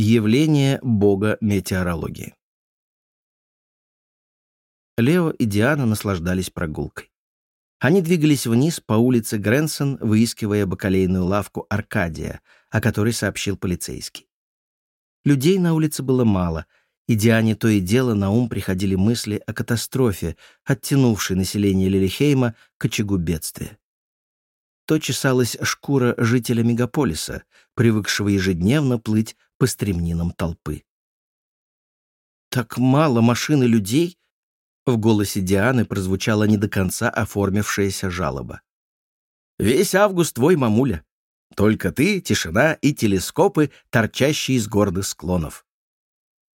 Явление бога метеорологии. Лео и Диана наслаждались прогулкой. Они двигались вниз по улице Грэнсон, выискивая бакалейную лавку «Аркадия», о которой сообщил полицейский. Людей на улице было мало, и Диане то и дело на ум приходили мысли о катастрофе, оттянувшей население Лилихейма к очагу бедствия то чесалась шкура жителя мегаполиса, привыкшего ежедневно плыть по стремнинам толпы. «Так мало машин и людей?» В голосе Дианы прозвучала не до конца оформившаяся жалоба. «Весь август твой, мамуля. Только ты, тишина и телескопы, торчащие из гордых склонов.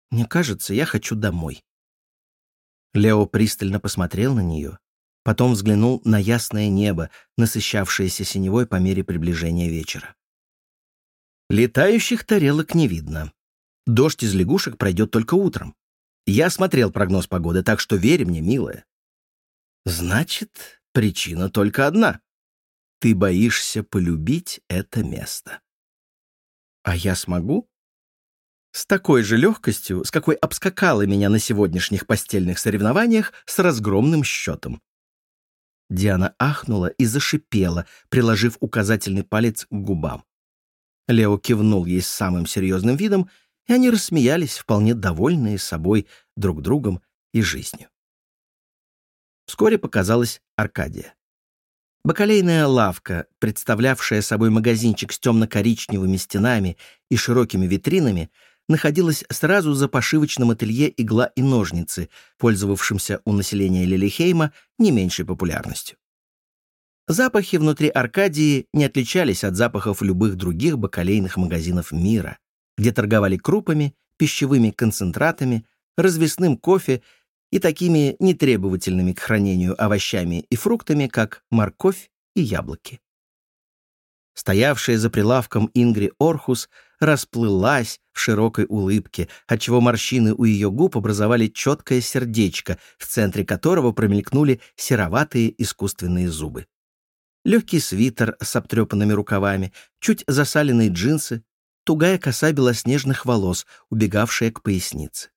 Мне кажется, я хочу домой». Лео пристально посмотрел на нее, Потом взглянул на ясное небо, насыщавшееся синевой по мере приближения вечера. Летающих тарелок не видно. Дождь из лягушек пройдет только утром. Я смотрел прогноз погоды, так что верь мне, милая. Значит, причина только одна. Ты боишься полюбить это место. А я смогу? С такой же легкостью, с какой обскакала меня на сегодняшних постельных соревнованиях с разгромным счетом. Диана ахнула и зашипела, приложив указательный палец к губам. Лео кивнул ей с самым серьезным видом, и они рассмеялись, вполне довольные собой, друг другом и жизнью. Вскоре показалась Аркадия. Бакалейная лавка, представлявшая собой магазинчик с темно-коричневыми стенами и широкими витринами, находилась сразу за пошивочным ателье «Игла и ножницы», пользовавшимся у населения Лилихейма не меньшей популярностью. Запахи внутри Аркадии не отличались от запахов любых других бакалейных магазинов мира, где торговали крупами, пищевыми концентратами, развесным кофе и такими нетребовательными к хранению овощами и фруктами, как морковь и яблоки. Стоявшая за прилавком Ингри Орхус расплылась в широкой улыбке, отчего морщины у ее губ образовали четкое сердечко, в центре которого промелькнули сероватые искусственные зубы. Легкий свитер с обтрепанными рукавами, чуть засаленные джинсы, тугая коса белоснежных волос, убегавшая к пояснице.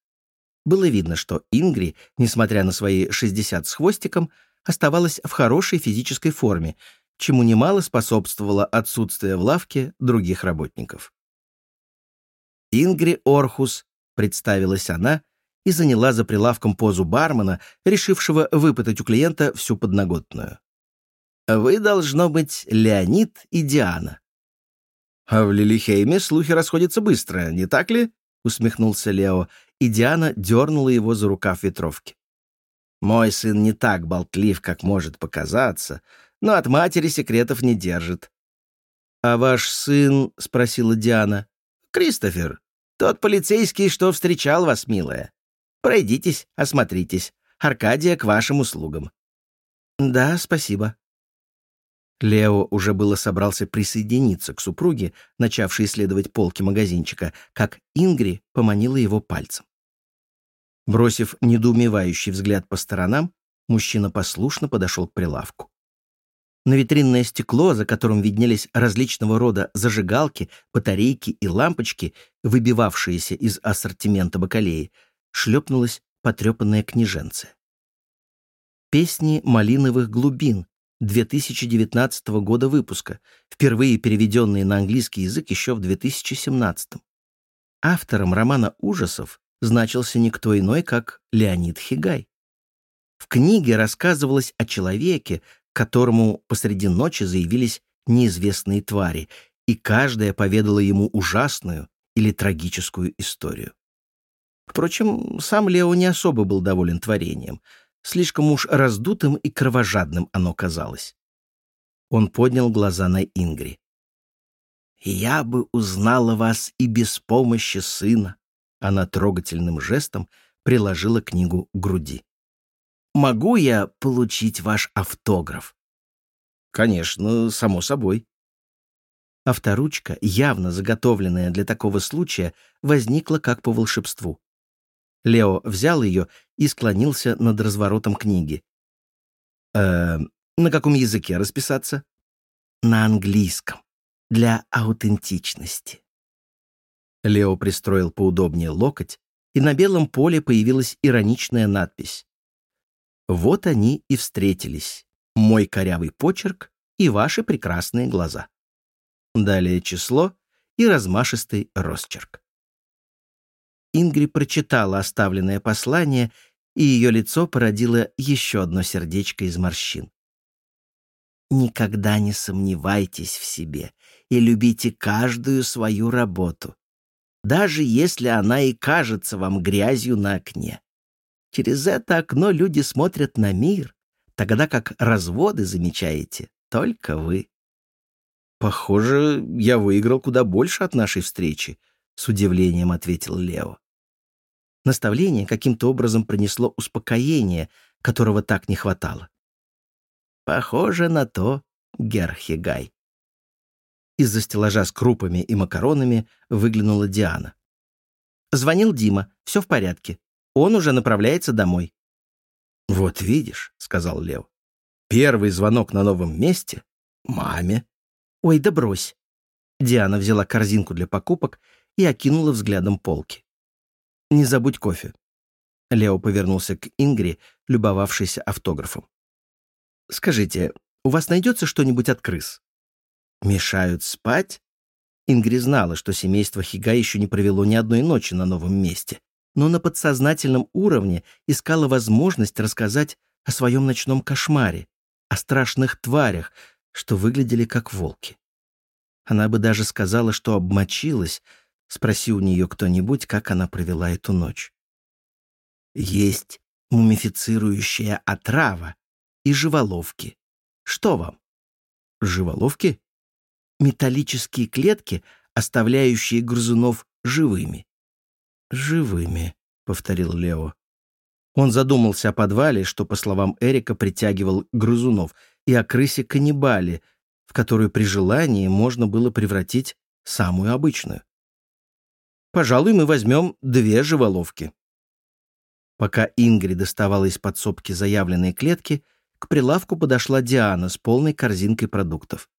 Было видно, что Ингри, несмотря на свои 60 с хвостиком, оставалась в хорошей физической форме, чему немало способствовало отсутствие в лавке других работников. Ингри Орхус, представилась она и заняла за прилавком позу бармена, решившего выпытать у клиента всю подноготную. «Вы, должно быть, Леонид и Диана». «А в Лилихейме слухи расходятся быстро, не так ли?» — усмехнулся Лео, и Диана дернула его за рукав ветровки. «Мой сын не так болтлив, как может показаться, но от матери секретов не держит». «А ваш сын?» — спросила Диана. «Кристофер, тот полицейский, что встречал вас, милая. Пройдитесь, осмотритесь. Аркадия к вашим услугам». «Да, спасибо». Лео уже было собрался присоединиться к супруге, начавшей исследовать полки магазинчика, как Ингри поманила его пальцем. Бросив недоумевающий взгляд по сторонам, мужчина послушно подошел к прилавку. На витринное стекло, за которым виднелись различного рода зажигалки, батарейки и лампочки, выбивавшиеся из ассортимента бакалеи, шлепнулась потрепанная книженция. «Песни малиновых глубин» 2019 года выпуска, впервые переведенные на английский язык еще в 2017. Автором романа ужасов значился никто иной, как Леонид Хигай. В книге рассказывалось о человеке, которому посреди ночи заявились неизвестные твари, и каждая поведала ему ужасную или трагическую историю. Впрочем, сам Лео не особо был доволен творением. Слишком уж раздутым и кровожадным оно казалось. Он поднял глаза на Ингри. «Я бы узнала вас и без помощи сына», она трогательным жестом приложила книгу к груди. Могу я получить ваш автограф? Конечно, само собой. Авторучка, явно заготовленная для такого случая, возникла как по волшебству. Лео взял ее и склонился над разворотом книги. «Э, на каком языке расписаться?» «На английском. Для аутентичности». Лео пристроил поудобнее локоть, и на белом поле появилась ироничная надпись. Вот они и встретились. Мой корявый почерк и ваши прекрасные глаза. Далее число и размашистый росчерк. Ингри прочитала оставленное послание, и ее лицо породило еще одно сердечко из морщин. Никогда не сомневайтесь в себе и любите каждую свою работу, даже если она и кажется вам грязью на окне. Через это окно люди смотрят на мир, тогда как разводы замечаете только вы. «Похоже, я выиграл куда больше от нашей встречи», — с удивлением ответил Лео. Наставление каким-то образом принесло успокоение, которого так не хватало. «Похоже на то, Герхигай». Из-за стеллажа с крупами и макаронами выглянула Диана. «Звонил Дима, все в порядке. Он уже направляется домой». «Вот видишь», — сказал Лев. «Первый звонок на новом месте — маме». «Ой, да брось». Диана взяла корзинку для покупок и окинула взглядом полки. «Не забудь кофе». Лео повернулся к Ингри, любовавшейся автографом. «Скажите, у вас найдется что-нибудь от крыс?» Мешают спать? Ингри знала, что семейство Хига еще не провело ни одной ночи на новом месте, но на подсознательном уровне искала возможность рассказать о своем ночном кошмаре, о страшных тварях, что выглядели как волки. Она бы даже сказала, что обмочилась, спроси у нее кто-нибудь, как она провела эту ночь. Есть мумифицирующая отрава и живоловки. Что вам? Живоловки? металлические клетки, оставляющие грызунов живыми. «Живыми», — повторил Лео. Он задумался о подвале, что, по словам Эрика, притягивал грызунов, и о крысе-каннибале, в которую при желании можно было превратить самую обычную. «Пожалуй, мы возьмем две живоловки». Пока Ингри доставала из подсобки заявленные клетки, к прилавку подошла Диана с полной корзинкой продуктов.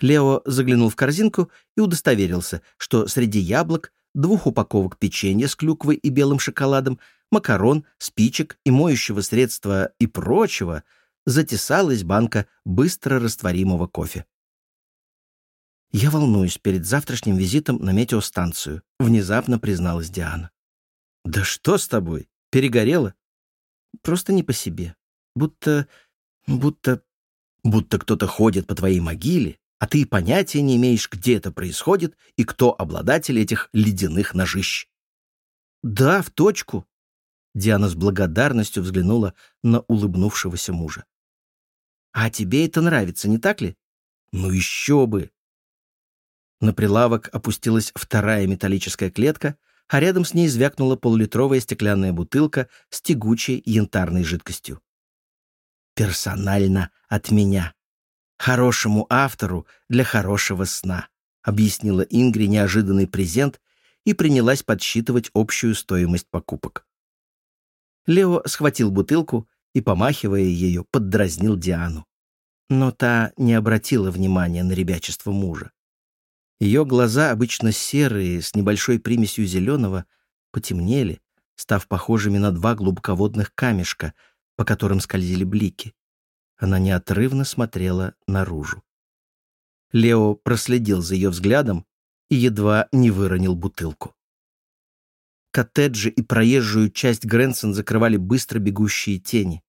Лео заглянул в корзинку и удостоверился, что среди яблок, двух упаковок печенья с клюквой и белым шоколадом, макарон, спичек и моющего средства и прочего затесалась банка быстро растворимого кофе. «Я волнуюсь перед завтрашним визитом на метеостанцию», — внезапно призналась Диана. «Да что с тобой? Перегорела?» «Просто не по себе. Будто... будто... будто кто-то ходит по твоей могиле а ты понятия не имеешь, где это происходит и кто обладатель этих ледяных ножищ. «Да, в точку», — Диана с благодарностью взглянула на улыбнувшегося мужа. «А тебе это нравится, не так ли?» «Ну еще бы!» На прилавок опустилась вторая металлическая клетка, а рядом с ней звякнула полулитровая стеклянная бутылка с тягучей янтарной жидкостью. «Персонально от меня», хорошему автору для хорошего сна», — объяснила Ингри неожиданный презент и принялась подсчитывать общую стоимость покупок. Лео схватил бутылку и, помахивая ее, поддразнил Диану. Но та не обратила внимания на ребячество мужа. Ее глаза, обычно серые, с небольшой примесью зеленого, потемнели, став похожими на два глубоководных камешка, по которым скользили блики. Она неотрывно смотрела наружу. Лео проследил за ее взглядом и едва не выронил бутылку. Коттеджи и проезжую часть Грэнсон закрывали быстро бегущие тени.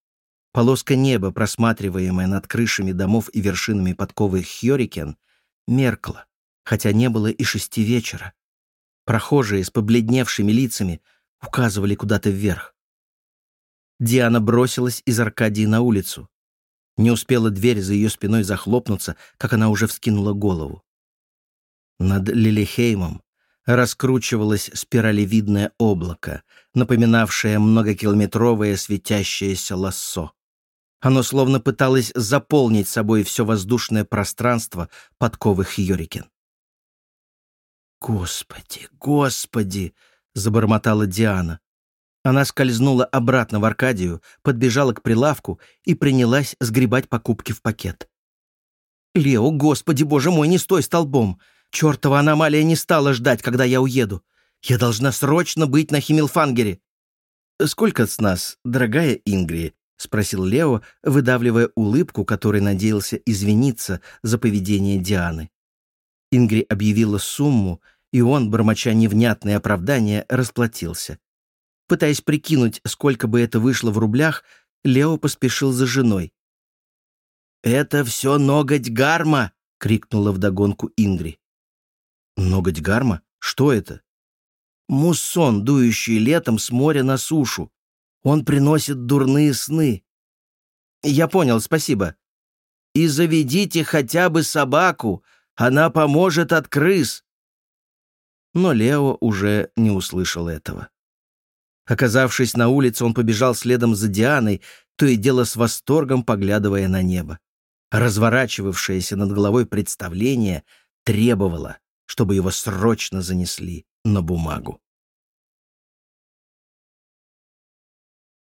Полоска неба, просматриваемая над крышами домов и вершинами подковы Хьорикен, меркла, хотя не было и шести вечера. Прохожие с побледневшими лицами указывали куда-то вверх. Диана бросилась из Аркадии на улицу. Не успела дверь за ее спиной захлопнуться, как она уже вскинула голову. Над Лилихеймом раскручивалось спиралевидное облако, напоминавшее многокилометровое светящееся лассо. Оно словно пыталось заполнить собой все воздушное пространство подковых Йорикен. «Господи, господи!» — забормотала Диана. Она скользнула обратно в Аркадию, подбежала к прилавку и принялась сгребать покупки в пакет. «Лео, господи, боже мой, не стой столбом! Чёртова аномалия не стала ждать, когда я уеду. Я должна срочно быть на Химмелфангере!» «Сколько с нас, дорогая Ингри?» — спросил Лео, выдавливая улыбку, которой надеялся извиниться за поведение Дианы. Ингри объявила сумму, и он, бормоча невнятные оправдания, расплатился. Пытаясь прикинуть, сколько бы это вышло в рублях, Лео поспешил за женой. «Это все ноготь гарма!» — крикнула вдогонку Ингри. «Ноготь гарма? Что это?» «Муссон, дующий летом с моря на сушу. Он приносит дурные сны». «Я понял, спасибо». «И заведите хотя бы собаку, она поможет от крыс». Но Лео уже не услышал этого. Оказавшись на улице, он побежал следом за Дианой, то и дело с восторгом поглядывая на небо. Разворачивавшееся над головой представление требовало, чтобы его срочно занесли на бумагу.